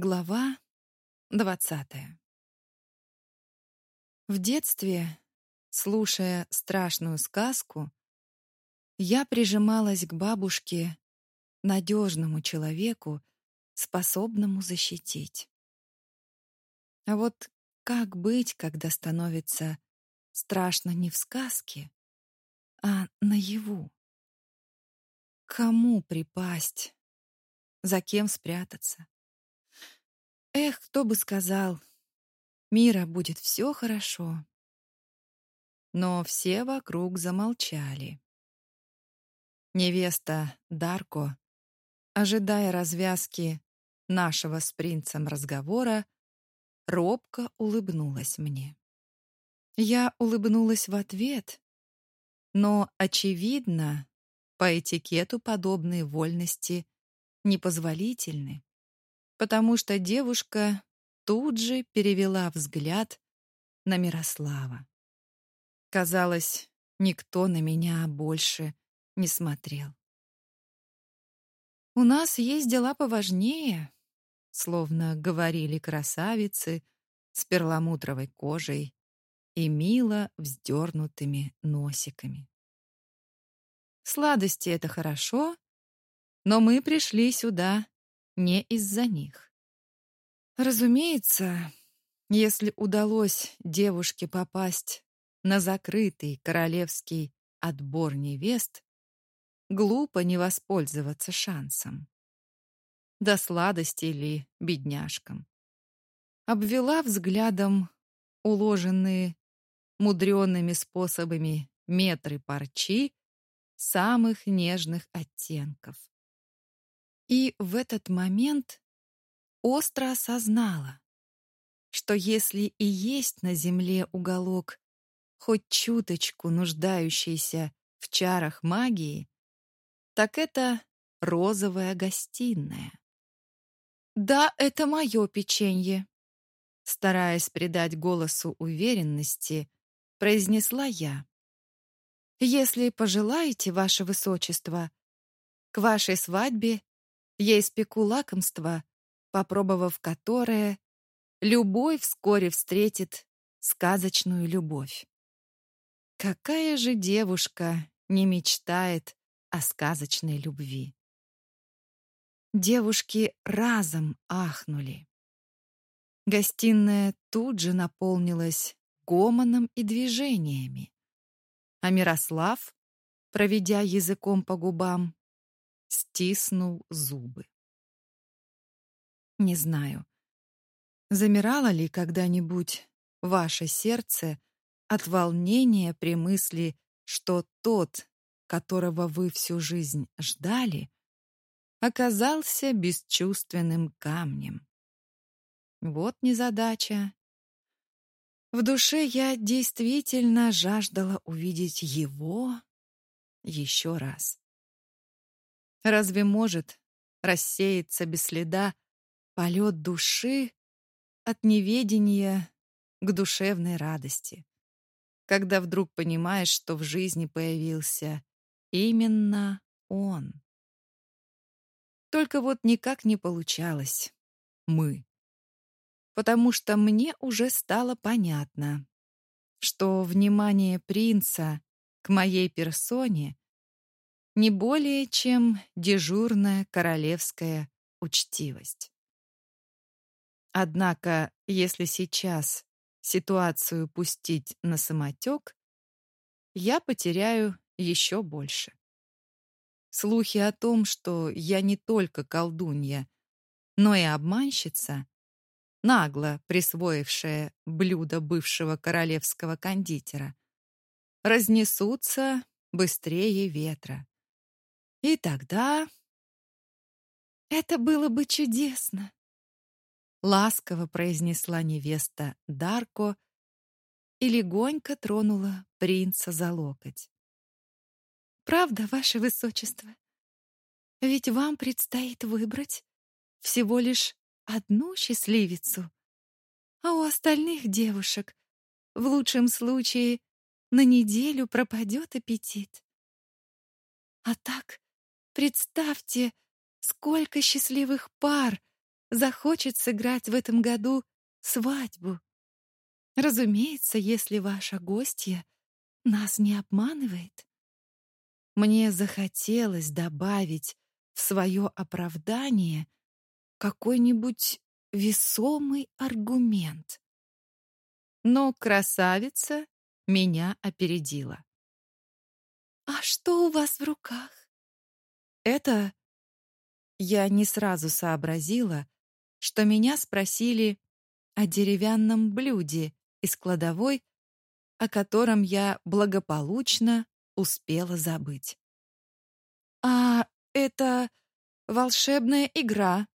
Глава двадцатая В детстве, слушая страшную сказку, я прижималась к бабушке, надежному человеку, способному защитить. А вот как быть, когда становится страшно не в сказке, а наяву? Кому припасть? За кем спрятаться? Эх, кто бы сказал, Мира будет все хорошо. Но все вокруг замолчали. Невеста Дарко, ожидая развязки нашего с принцем разговора, робко улыбнулась мне. Я улыбнулась в ответ, но, очевидно, по этикету подобные вольности непозволительны потому что девушка тут же перевела взгляд на Мирослава. Казалось, никто на меня больше не смотрел. «У нас есть дела поважнее», словно говорили красавицы с перламутровой кожей и мило вздернутыми носиками. Сладости — это хорошо, но мы пришли сюда не из-за них. Разумеется, если удалось девушке попасть на закрытый королевский отбор невест, глупо не воспользоваться шансом. До сладости ли бедняжкам. Обвела взглядом уложенные мудреными способами метры парчи самых нежных оттенков. И в этот момент остро осознала, что если и есть на земле уголок, хоть чуточку нуждающийся в чарах магии, так это розовая гостиная. «Да, это мое печенье», стараясь придать голосу уверенности, произнесла я. «Если пожелаете, ваше высочество, к вашей свадьбе я испеку лакомство, попробовав которое, любой вскоре встретит сказочную любовь. Какая же девушка не мечтает о сказочной любви? Девушки разом ахнули. Гостиная тут же наполнилась гомоном и движениями. А Мирослав, проведя языком по губам, стиснул зубы. Не знаю, замирало ли когда-нибудь ваше сердце от волнения при мысли, что тот, которого вы всю жизнь ждали, оказался бесчувственным камнем. Вот незадача. В душе я действительно жаждала увидеть его еще раз. Разве может рассеяться без следа полет души от неведения к душевной радости, когда вдруг понимаешь, что в жизни появился именно он? Только вот никак не получалось. Мы. Потому что мне уже стало понятно, что внимание принца к моей персоне не более чем дежурная королевская учтивость. Однако, если сейчас ситуацию пустить на самотек, я потеряю еще больше. Слухи о том, что я не только колдунья, но и обманщица, нагло присвоившая блюдо бывшего королевского кондитера, разнесутся быстрее ветра. И тогда... Это было бы чудесно, ласково произнесла невеста Дарко и легонько тронула принца за локоть. Правда, ваше высочество? Ведь вам предстоит выбрать всего лишь одну счастливицу, а у остальных девушек в лучшем случае на неделю пропадет аппетит. А так Представьте, сколько счастливых пар захочет сыграть в этом году свадьбу. Разумеется, если ваша гостья нас не обманывает. Мне захотелось добавить в свое оправдание какой-нибудь весомый аргумент. Но красавица меня опередила. «А что у вас в руках?» «Это...» Я не сразу сообразила, что меня спросили о деревянном блюде из кладовой, о котором я благополучно успела забыть. «А это волшебная игра»,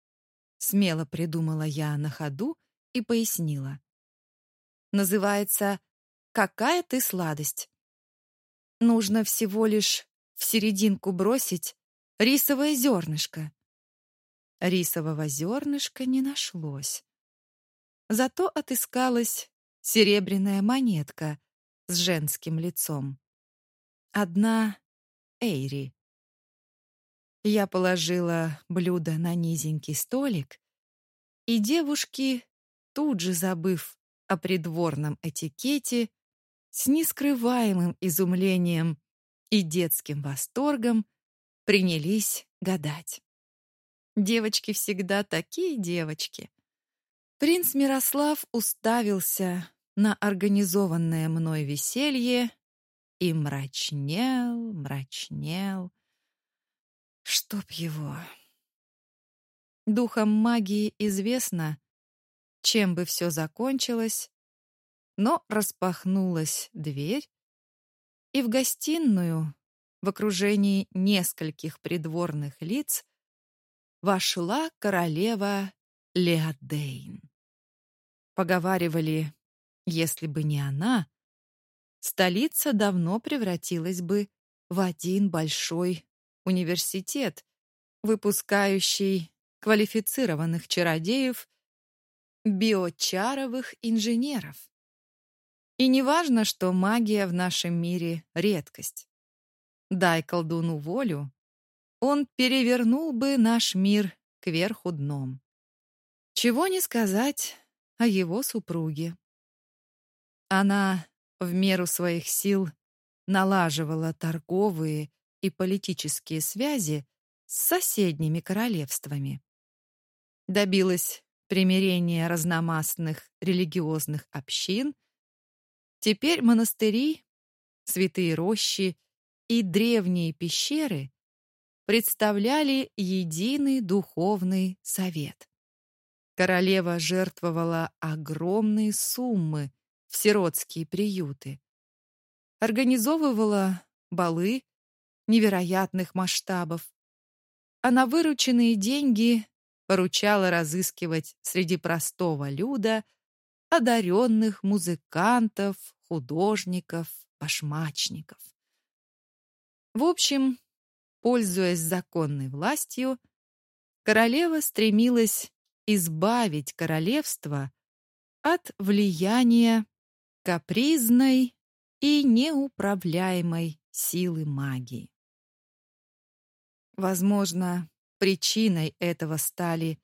— смело придумала я на ходу и пояснила. «Называется «Какая ты сладость». Нужно всего лишь в серединку бросить рисовое зернышко. Рисового зернышка не нашлось. Зато отыскалась серебряная монетка с женским лицом. Одна Эйри. Я положила блюдо на низенький столик, и девушки, тут же забыв о придворном этикете, с нескрываемым изумлением и детским восторгом принялись гадать. Девочки всегда такие девочки. Принц Мирослав уставился на организованное мной веселье и мрачнел, мрачнел. Чтоб его. Духом магии известно, чем бы все закончилось, но распахнулась дверь, и в гостиную, в окружении нескольких придворных лиц, вошла королева Леодейн. Поговаривали, если бы не она, столица давно превратилась бы в один большой университет, выпускающий квалифицированных чародеев, биочаровых инженеров. И не важно, что магия в нашем мире — редкость. Дай колдуну волю, он перевернул бы наш мир кверху дном. Чего не сказать о его супруге. Она в меру своих сил налаживала торговые и политические связи с соседними королевствами. Добилась примирения разномастных религиозных общин. Теперь монастыри, святые рощи и древние пещеры представляли единый духовный совет. Королева жертвовала огромные суммы в сиротские приюты. Организовывала балы невероятных масштабов. А на вырученные деньги поручала разыскивать среди простого люда одаренных музыкантов, художников, башмачников. В общем, пользуясь законной властью, королева стремилась избавить королевство от влияния капризной и неуправляемой силы магии. Возможно, причиной этого стали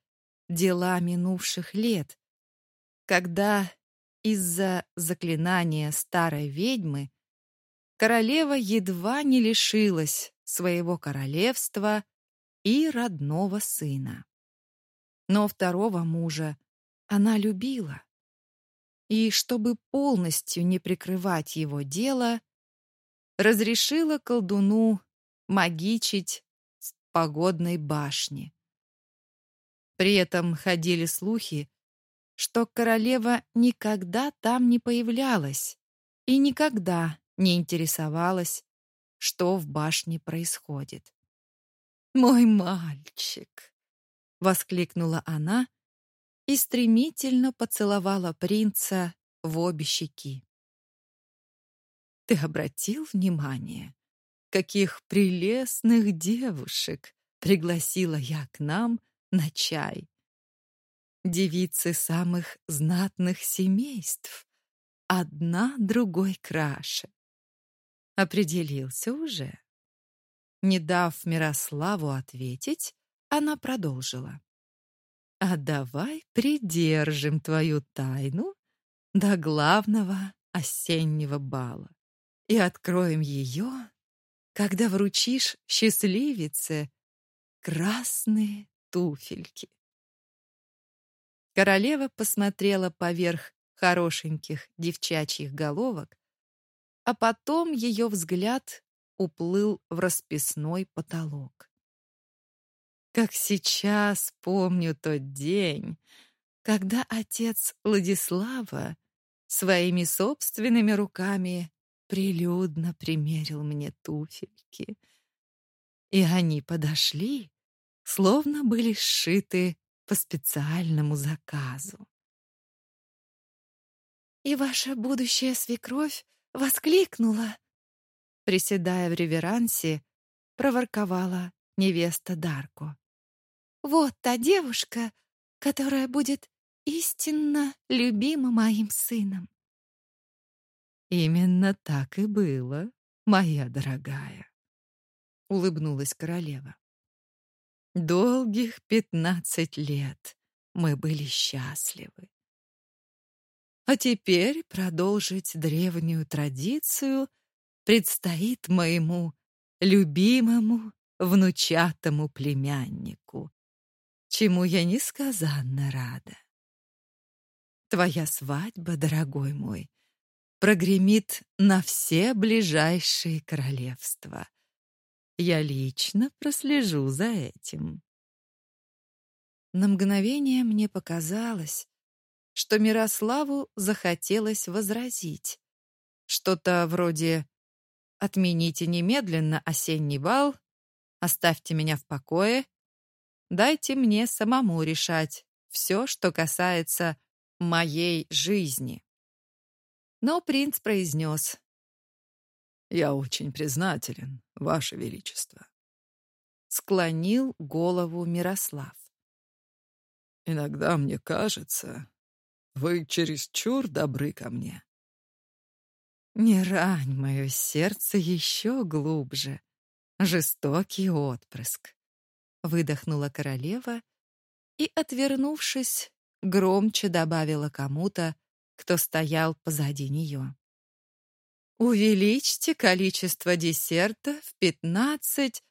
дела минувших лет, когда из-за заклинания старой ведьмы королева едва не лишилась своего королевства и родного сына. Но второго мужа она любила. И чтобы полностью не прикрывать его дело, разрешила колдуну магичить с погодной башни. При этом ходили слухи, что королева никогда там не появлялась и никогда не интересовалась, что в башне происходит. «Мой мальчик!» воскликнула она и стремительно поцеловала принца в обе щеки. Ты обратил внимание, каких прелестных девушек пригласила я к нам на чай? Девицы самых знатных семейств, одна другой краше. Определился уже. Не дав Мирославу ответить, она продолжила. А давай придержим твою тайну до главного осеннего бала и откроем ее, когда вручишь счастливице красные туфельки. Королева посмотрела поверх хорошеньких девчачьих головок, а потом ее взгляд уплыл в расписной потолок. Как сейчас помню тот день, когда отец Владислава своими собственными руками прилюдно примерил мне туфельки. И они подошли, словно были сшиты по специальному заказу. И ваша будущая свекровь воскликнула, приседая в реверансе, проворковала невеста Дарко. Вот та девушка, которая будет истинно любима моим сыном. Именно так и было, моя дорогая, улыбнулась королева. Долгих пятнадцать лет мы были счастливы. А теперь продолжить древнюю традицию предстоит моему любимому внучатому племяннику, чему я несказанно рада. Твоя свадьба, дорогой мой, прогремит на все ближайшие королевства. Я лично прослежу за этим. На мгновение мне показалось, что Мирославу захотелось возразить. Что-то вроде «Отмените немедленно осенний бал, оставьте меня в покое, дайте мне самому решать все, что касается моей жизни. Но принц произнес. «Я очень признателен, Ваше Величество». Склонил голову Мирослав. «Иногда мне кажется, вы чересчур добры ко мне». «Не рань мое сердце еще глубже, жестокий отпрыск», — выдохнула королева и, отвернувшись, громче добавила кому-то, кто стоял позади нее. Увеличьте количество десерта в пятнадцать,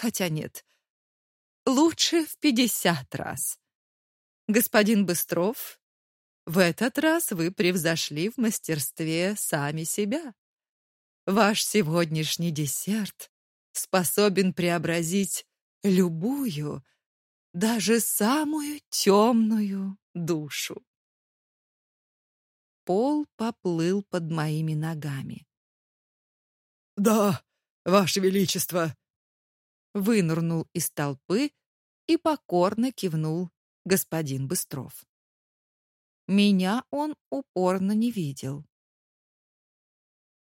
хотя нет, лучше в пятьдесят раз. Господин Быстров, в этот раз вы превзошли в мастерстве сами себя. Ваш сегодняшний десерт способен преобразить любую, даже самую темную душу. Пол поплыл под моими ногами. «Да, Ваше Величество!» Вынырнул из толпы и покорно кивнул господин Быстров. Меня он упорно не видел.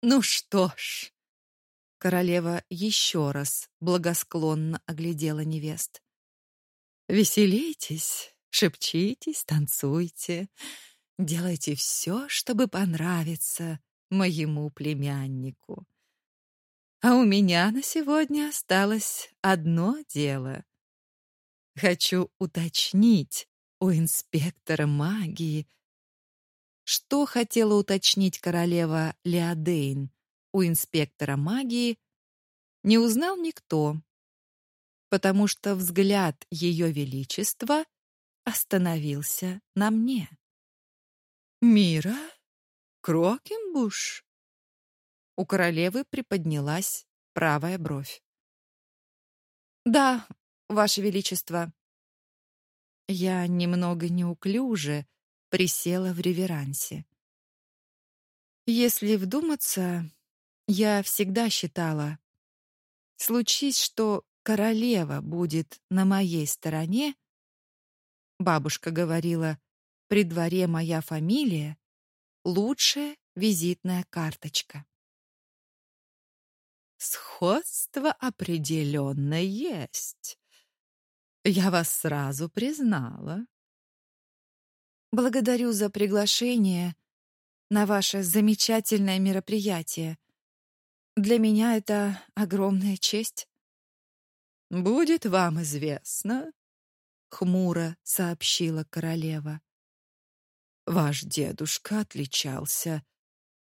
«Ну что ж...» Королева еще раз благосклонно оглядела невест. Веселитесь, шепчитесь, танцуйте. Делайте все, чтобы понравиться моему племяннику. А у меня на сегодня осталось одно дело. Хочу уточнить у инспектора магии, что хотела уточнить королева Леодейн у инспектора магии, не узнал никто потому что взгляд Ее Величества остановился на мне. «Мира? Крокенбуш?» У королевы приподнялась правая бровь. «Да, Ваше Величество». Я немного неуклюже присела в реверансе. Если вдуматься, я всегда считала, случись, что королева будет на моей стороне, бабушка говорила, при дворе моя фамилия лучшая визитная карточка. Сходство определенно есть. Я вас сразу признала. Благодарю за приглашение на ваше замечательное мероприятие. Для меня это огромная честь. Будет вам известно, хмуро сообщила королева. Ваш дедушка отличался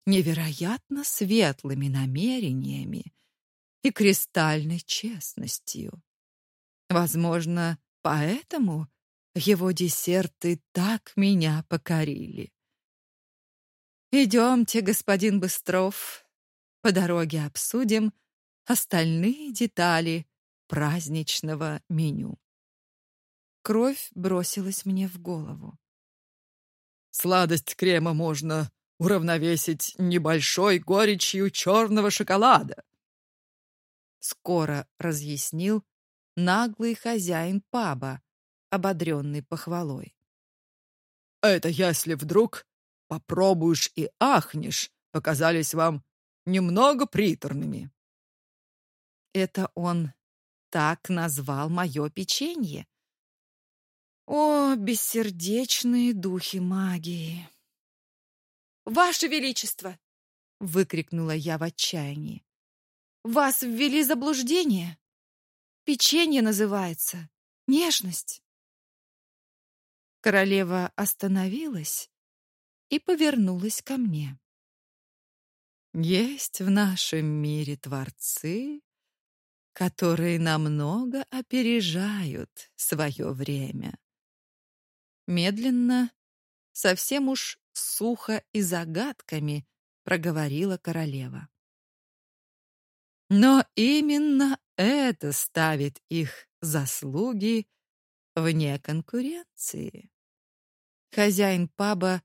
невероятно светлыми намерениями и кристальной честностью. Возможно, поэтому его десерты так меня покорили. Идемте, господин Быстров, по дороге обсудим остальные детали праздничного меню. Кровь бросилась мне в голову. Сладость крема можно уравновесить небольшой горечью черного шоколада. Скоро разъяснил наглый хозяин паба, ободренный похвалой. Это если вдруг попробуешь и ахнешь, показались вам немного приторными. Это он так назвал мое печенье. О, бессердечные духи магии! «Ваше Величество!» — выкрикнула я в отчаянии. «Вас ввели заблуждение. Печенье называется. Нежность». Королева остановилась и повернулась ко мне. Есть в нашем мире творцы, которые намного опережают свое время. Медленно, совсем уж сухо и загадками проговорила королева. Но именно это ставит их заслуги вне конкуренции. Хозяин паба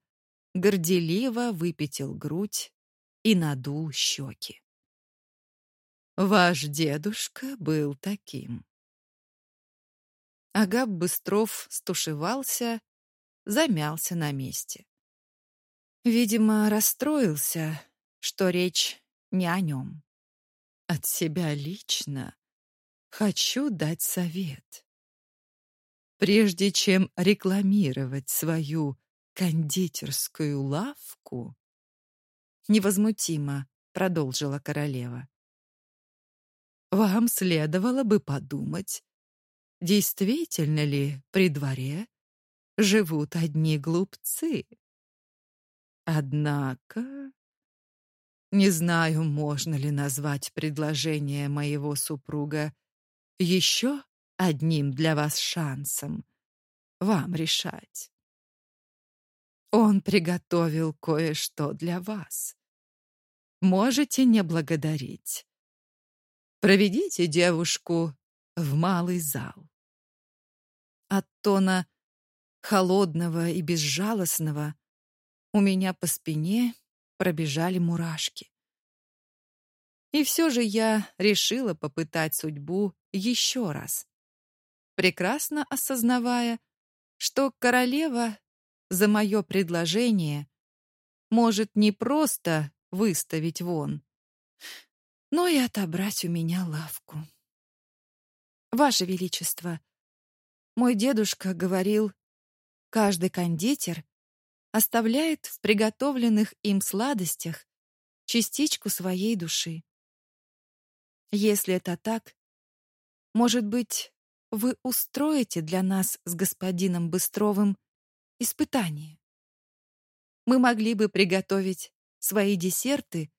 горделиво выпятил грудь и надул щеки. Ваш дедушка был таким. Агап Быстров стушевался, замялся на месте. Видимо, расстроился, что речь не о нем. От себя лично хочу дать совет. Прежде чем рекламировать свою кондитерскую лавку, невозмутимо продолжила королева. Вам следовало бы подумать, действительно ли при дворе живут одни глупцы. Однако не знаю, можно ли назвать предложение моего супруга еще одним для вас шансом. Вам решать. Он приготовил кое-что для вас. Можете не благодарить. Проведите девушку в малый зал. От тона холодного и безжалостного у меня по спине пробежали мурашки. И все же я решила попытать судьбу еще раз, прекрасно осознавая, что королева за мое предложение может не просто выставить вон, но и отобрать у меня лавку. Ваше величество, мой дедушка говорил, каждый кондитер оставляет в приготовленных им сладостях частичку своей души. Если это так, может быть, вы устроите для нас с господином Быстровым испытание. Мы могли бы приготовить свои десерты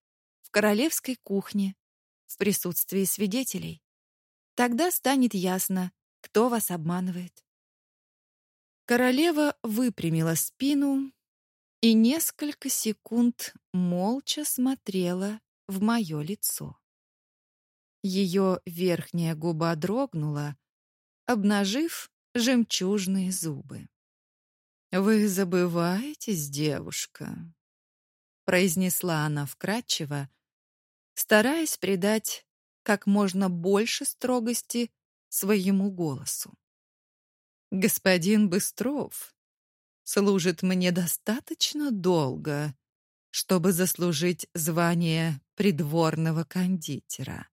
в королевской кухне в присутствии свидетелей. Тогда станет ясно, кто вас обманывает. Королева выпрямила спину и несколько секунд молча смотрела в мое лицо. Ее верхняя губа дрогнула, обнажив жемчужные зубы. Вы забываетесь, девушка, произнесла она вкратчиво, стараясь придать как можно больше строгости своему голосу. Господин Быстров служит мне достаточно долго, чтобы заслужить звание придворного кондитера.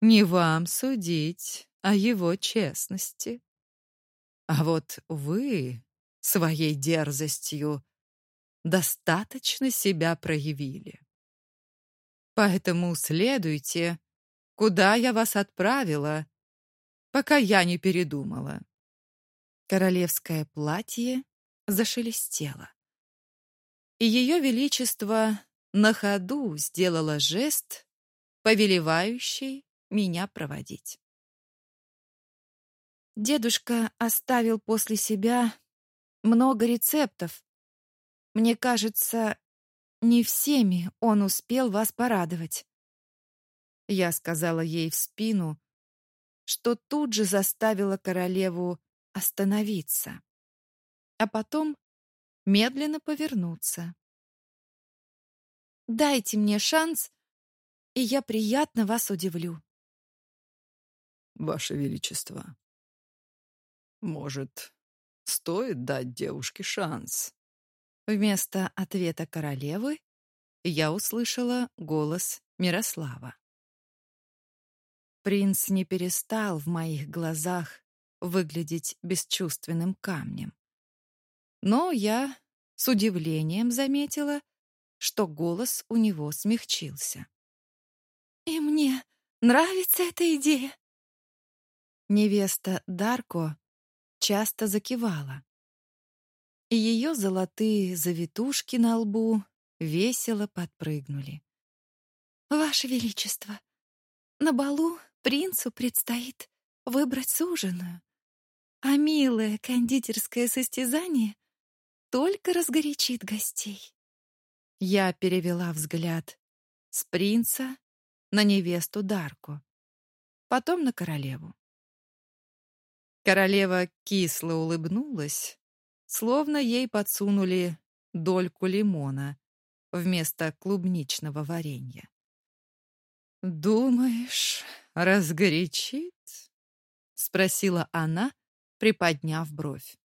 Не вам судить о его честности. А вот вы своей дерзостью достаточно себя проявили. Поэтому следуйте, куда я вас отправила, пока я не передумала. Королевское платье зашелестело. И ее величество на ходу сделала жест, повелевающий меня проводить. Дедушка оставил после себя много рецептов. Мне кажется, не всеми он успел вас порадовать. Я сказала ей в спину, что тут же заставила королеву остановиться, а потом медленно повернуться. Дайте мне шанс, и я приятно вас удивлю. Ваше величество, может, стоит дать девушке шанс? Вместо ответа королевы я услышала голос Мирослава. Принц не перестал в моих глазах выглядеть бесчувственным камнем. Но я с удивлением заметила, что голос у него смягчился. «И мне нравится эта идея!» Невеста Дарко часто закивала. И ее золотые завитушки на лбу весело подпрыгнули. «Ваше Величество, на балу принцу предстоит выбрать суженую, а милое кондитерское состязание только разгорячит гостей». Я перевела взгляд с принца на невесту Дарку, потом на королеву. Королева кисло улыбнулась, словно ей подсунули дольку лимона вместо клубничного варенья. «Думаешь, разгорячит?» — спросила она, приподняв бровь.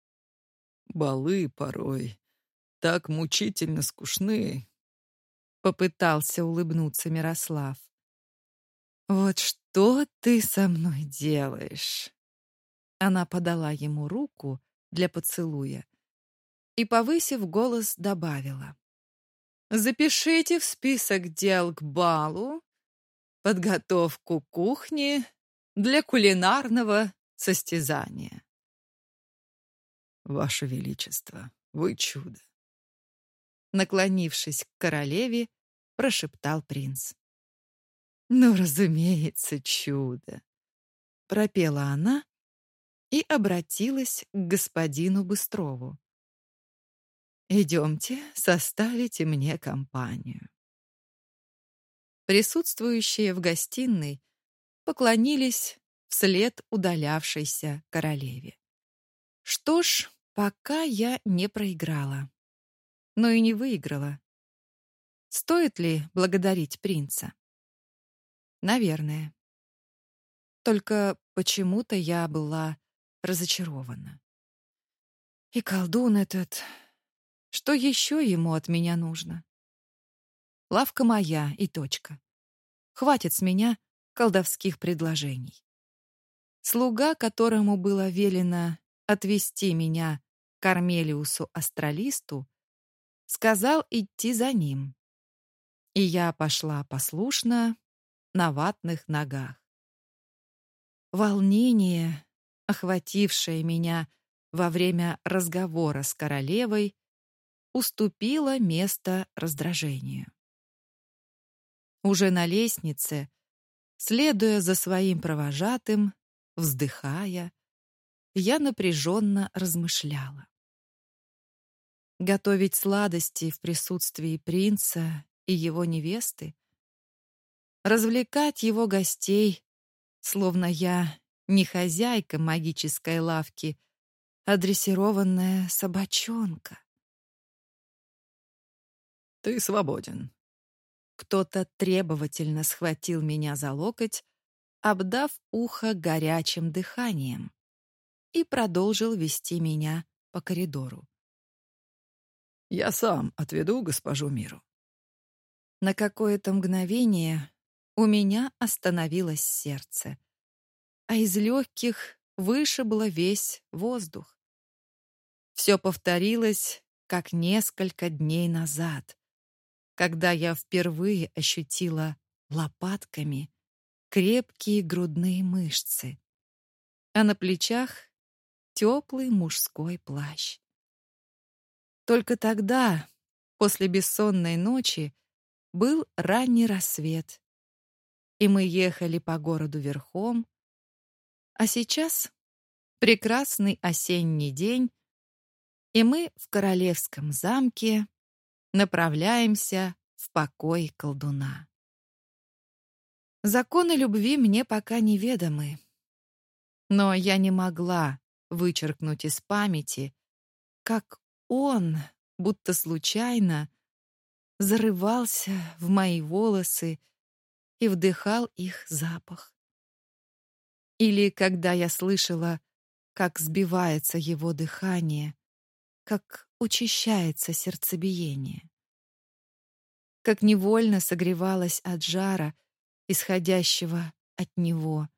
«Балы порой так мучительно скучны», — попытался улыбнуться Мирослав. «Вот что ты со мной делаешь?» Она подала ему руку для поцелуя и, повысив голос, добавила. «Запишите в список дел к балу подготовку кухни для кулинарного состязания». «Ваше Величество, вы чудо!» Наклонившись к королеве, прошептал принц. «Ну, разумеется, чудо!» Пропела она, и обратилась к господину Быстрову. «Идемте, составите мне компанию». Присутствующие в гостиной поклонились вслед удалявшейся королеве. Что ж, пока я не проиграла, но и не выиграла. Стоит ли благодарить принца? Наверное. Только почему-то я была разочарована. И колдун этот... Что еще ему от меня нужно? Лавка моя и точка. Хватит с меня колдовских предложений. Слуга, которому было велено отвести меня к Армелиусу-астралисту, сказал идти за ним. И я пошла послушно на ватных ногах. Волнение, охватившее меня во время разговора с королевой, уступило место раздражению. Уже на лестнице, следуя за своим провожатым, вздыхая, я напряженно размышляла. Готовить сладости в присутствии принца и его невесты, развлекать его гостей, словно я не хозяйка магической лавки, а дрессированная собачонка. «Ты свободен». Кто-то требовательно схватил меня за локоть, обдав ухо горячим дыханием, и продолжил вести меня по коридору. «Я сам отведу госпожу Миру». На какое-то мгновение у меня остановилось сердце а из легких вышибло весь воздух. Все повторилось, как несколько дней назад, когда я впервые ощутила лопатками крепкие грудные мышцы, а на плечах теплый мужской плащ. Только тогда, после бессонной ночи, был ранний рассвет, и мы ехали по городу верхом, а сейчас прекрасный осенний день, и мы в королевском замке направляемся в покой колдуна. Законы любви мне пока неведомы, но я не могла вычеркнуть из памяти, как он, будто случайно, зарывался в мои волосы и вдыхал их запах. Или когда я слышала, как сбивается его дыхание, как учащается сердцебиение. Как невольно согревалась от жара, исходящего от него.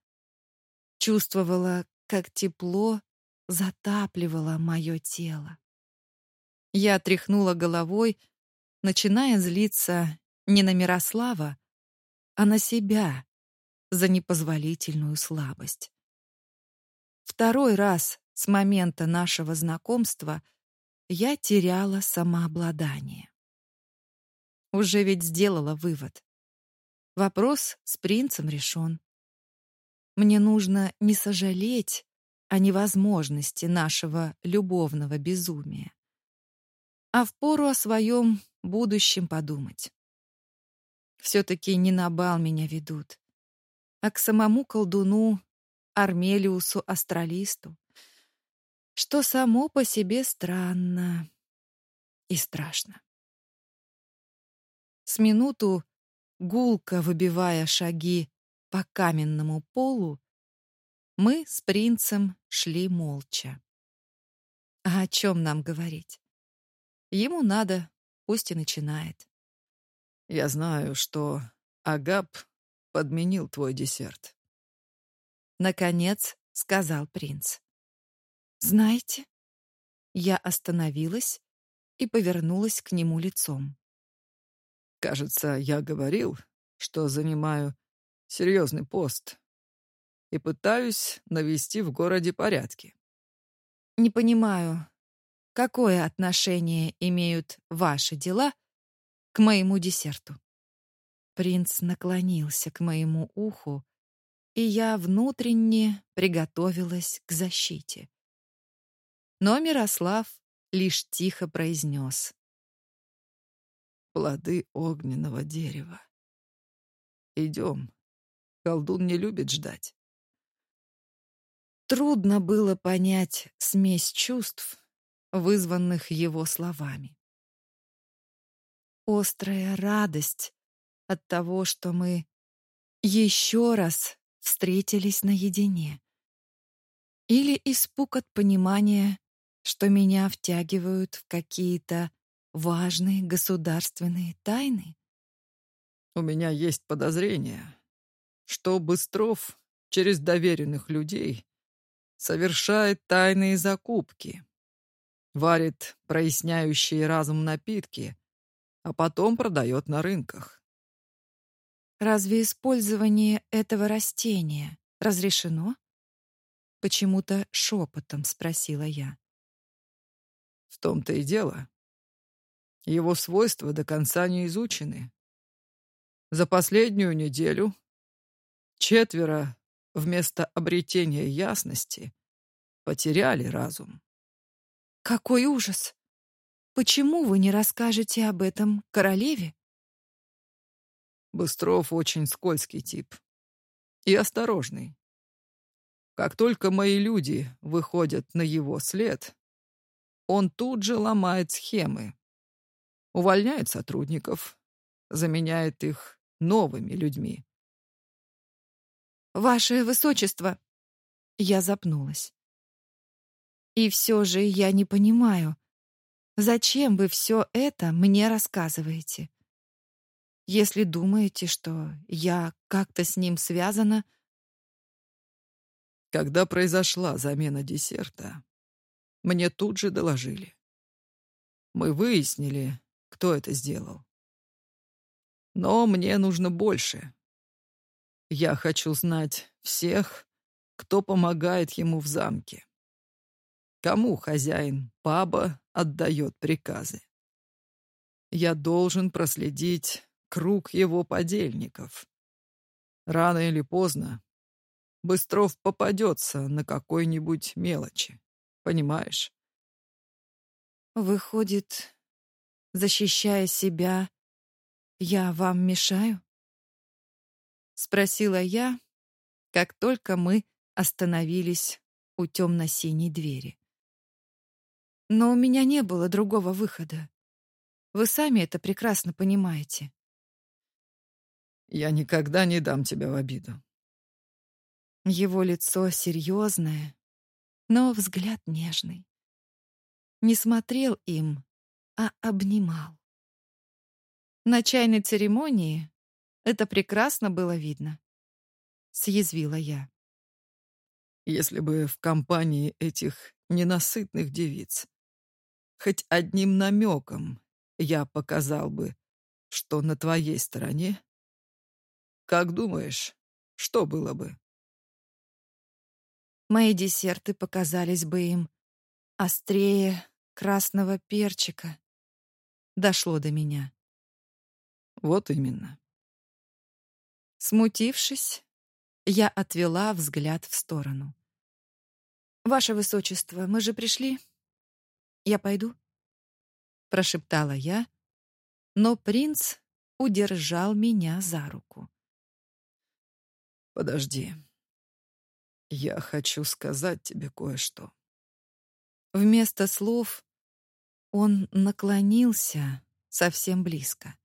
Чувствовала, как тепло затапливало мое тело. Я тряхнула головой, начиная злиться не на Мирослава, а на себя за непозволительную слабость. Второй раз с момента нашего знакомства я теряла самообладание. Уже ведь сделала вывод. Вопрос с принцем решен. Мне нужно не сожалеть о невозможности нашего любовного безумия, а впору о своем будущем подумать. Все-таки не на бал меня ведут, а к самому колдуну Армелиусу Астралисту, что само по себе странно и страшно. С минуту, гулко выбивая шаги по каменному полу, мы с принцем шли молча. А о чем нам говорить? Ему надо, пусть и начинает. Я знаю, что Агап подменил твой десерт. Наконец сказал принц. Знаете, я остановилась и повернулась к нему лицом. Кажется, я говорил, что занимаю серьезный пост и пытаюсь навести в городе порядки. Не понимаю, какое отношение имеют ваши дела к моему десерту? Принц наклонился к моему уху, и я внутренне приготовилась к защите. Но Мирослав лишь тихо произнес. «Плоды огненного дерева. Идем. Колдун не любит ждать». Трудно было понять смесь чувств, вызванных его словами. Острая радость от того, что мы еще раз встретились наедине. Или испуг от понимания, что меня втягивают в какие-то важные государственные тайны. У меня есть подозрение, что Быстров через доверенных людей совершает тайные закупки, варит проясняющие разум напитки, а потом продает на рынках. Разве использование этого растения разрешено? Почему-то шепотом спросила я. В том-то и дело. Его свойства до конца не изучены. За последнюю неделю четверо вместо обретения ясности потеряли разум. Какой ужас! Почему вы не расскажете об этом королеве? Быстров очень скользкий тип. И осторожный. Как только мои люди выходят на его след, он тут же ломает схемы. Увольняет сотрудников, заменяет их новыми людьми. «Ваше Высочество!» Я запнулась. «И все же я не понимаю, Зачем вы все это мне рассказываете? Если думаете, что я как-то с ним связана... Когда произошла замена десерта, мне тут же доложили. Мы выяснили, кто это сделал. Но мне нужно больше. Я хочу знать всех, кто помогает ему в замке. Кому хозяин паба отдает приказы. Я должен проследить круг его подельников. Рано или поздно Быстров попадется на какой-нибудь мелочи. Понимаешь? Выходит, защищая себя, я вам мешаю? Спросила я, как только мы остановились у темно-синей двери. Но у меня не было другого выхода. Вы сами это прекрасно понимаете. Я никогда не дам тебя в обиду. Его лицо серьезное, но взгляд нежный. Не смотрел им, а обнимал. На чайной церемонии это прекрасно было видно. Съязвила я. Если бы в компании этих ненасытных девиц хоть одним намеком я показал бы, что на твоей стороне, как думаешь, что было бы? Мои десерты показались бы им острее красного перчика. Дошло до меня. Вот именно. Смутившись, я отвела взгляд в сторону. Ваше высочество, мы же пришли. Я пойду, прошептала я, но принц удержал меня за руку. Подожди. Я хочу сказать тебе кое-что. Вместо слов он наклонился совсем близко.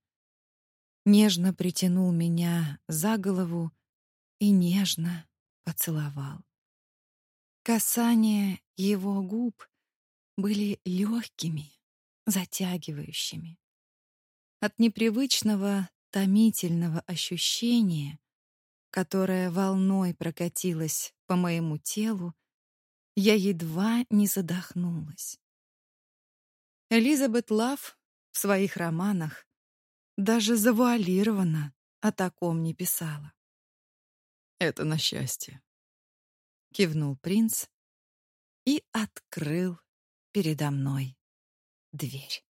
Нежно притянул меня за голову и нежно поцеловал. Касания его губ были легкими, затягивающими. От непривычного томительного ощущения которая волной прокатилась по моему телу, я едва не задохнулась. Элизабет Лав в своих романах даже завуалированно о таком не писала. «Это на счастье», — кивнул принц и открыл передо мной дверь.